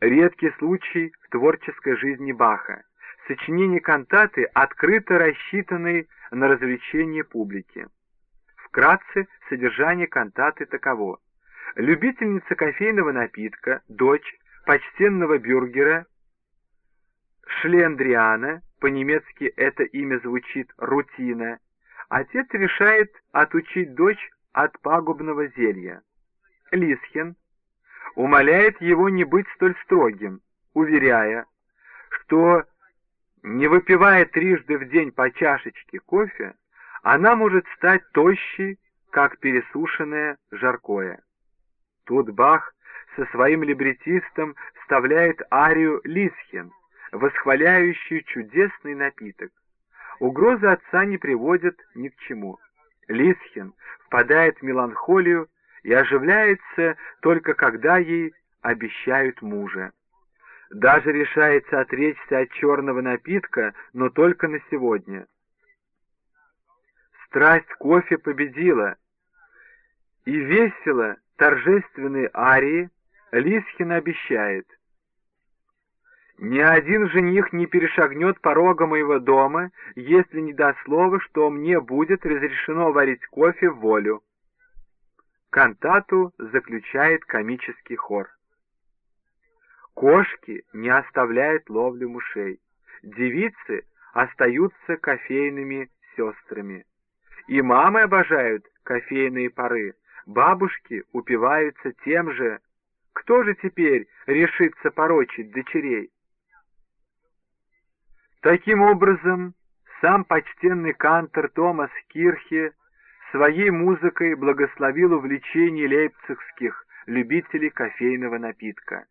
Редкий случай в творческой жизни Баха. Сочинение кантаты открыто рассчитаны на развлечение публики. Вкратце, содержание кантаты таково. Любительница кофейного напитка, дочь почтенного бюргера Шлендриана, по-немецки это имя звучит «рутина», отец решает отучить дочь от пагубного зелья. Лисхен умоляет его не быть столь строгим, уверяя, что, не выпивая трижды в день по чашечке кофе, она может стать тощей, как пересушенное жаркое. Тут Бах со своим либретистом вставляет арию Лисхен, восхваляющую чудесный напиток. Угрозы отца не приводят ни к чему. Лисхен впадает в меланхолию и оживляется только когда ей обещают мужа. Даже решается отречься от черного напитка, но только на сегодня. Страсть кофе победила, и весело торжественной арии Лисхин обещает, «Ни один жених не перешагнет порога моего дома, если не даст слова, что мне будет разрешено варить кофе в волю». Кантату заключает комический хор. Кошки не оставляют ловлю мышей, девицы остаются кофейными сестрами. И мамы обожают кофейные пары, бабушки упиваются тем же. Кто же теперь решится порочить дочерей? Таким образом, сам почтенный кантор Томас Кирхе своей музыкой благословил увлечение лейпцигских любителей кофейного напитка.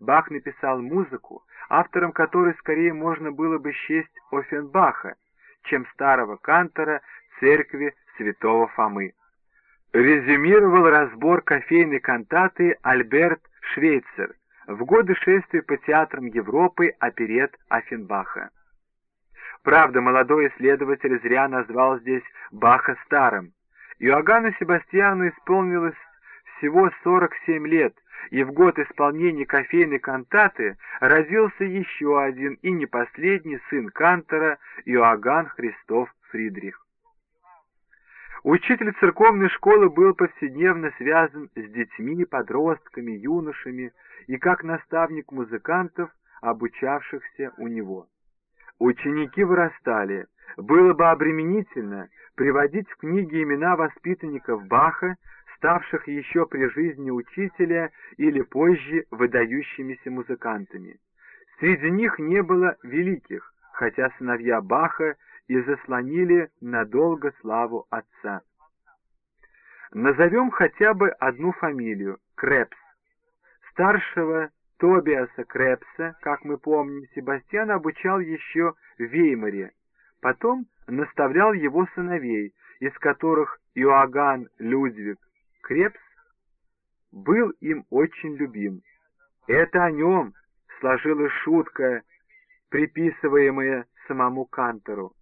Бах написал музыку, автором которой скорее можно было бы счесть Офенбаха, чем старого кантора церкви святого Фомы. Резюмировал разбор кофейной кантаты Альберт Швейцер в годы шествия по театрам Европы оперет Офенбаха. Правда, молодой исследователь зря назвал здесь Баха старым. Иоганну Себастьяну исполнилось всего 47 лет, и в год исполнения кофейной кантаты родился еще один и не последний сын Кантора Иоганн Христоф Фридрих. Учитель церковной школы был повседневно связан с детьми, подростками, юношами и как наставник музыкантов, обучавшихся у него. Ученики вырастали. Было бы обременительно приводить в книги имена воспитанников Баха, ставших еще при жизни учителя или позже выдающимися музыкантами. Среди них не было великих, хотя сыновья Баха и заслонили надолго славу отца. Назовем хотя бы одну фамилию – Крепс. Старшего Тобиаса Крепса, как мы помним, Себастьян обучал еще в Веймаре, потом наставлял его сыновей, из которых Иоганн Людвиг Крепс был им очень любим. Это о нем сложилась шутка, приписываемая самому Кантору.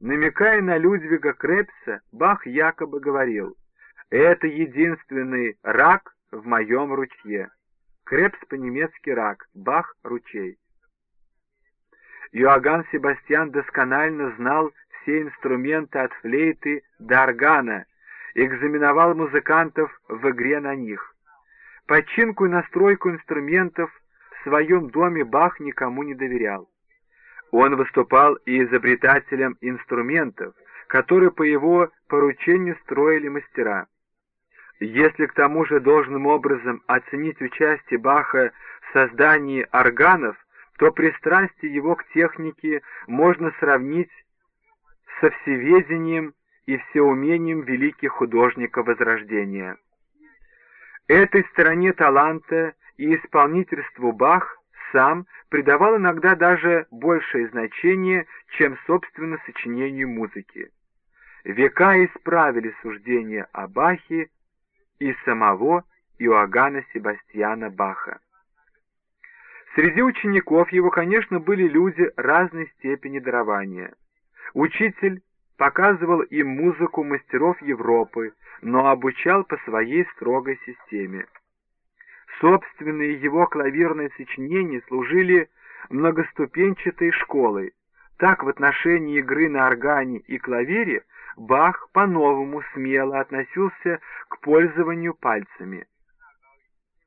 Намекая на Людвига Крепса, Бах якобы говорил, «Это единственный рак в моем ручье». Крепс по-немецки рак, Бах — ручей. Иоганн Себастьян досконально знал все инструменты от флейты до органа, экзаменовал музыкантов в игре на них. Починку и настройку инструментов в своем доме Бах никому не доверял. Он выступал и изобретателем инструментов, которые по его поручению строили мастера. Если к тому же должным образом оценить участие Баха в создании органов, то пристрастие его к технике можно сравнить со всеведением и всеумением великих художников Возрождения. Этой стороне таланта и исполнительству Бах сам придавал иногда даже большее значение, чем собственно сочинению музыки. Века исправили суждение о Бахе и самого Иоганна Себастьяна Баха. Среди учеников его, конечно, были люди разной степени дарования. Учитель показывал им музыку мастеров Европы, но обучал по своей строгой системе. Собственные его клавирные сочинения служили многоступенчатой школой. Так в отношении игры на органе и клавире Бах по-новому смело относился к пользованию пальцами.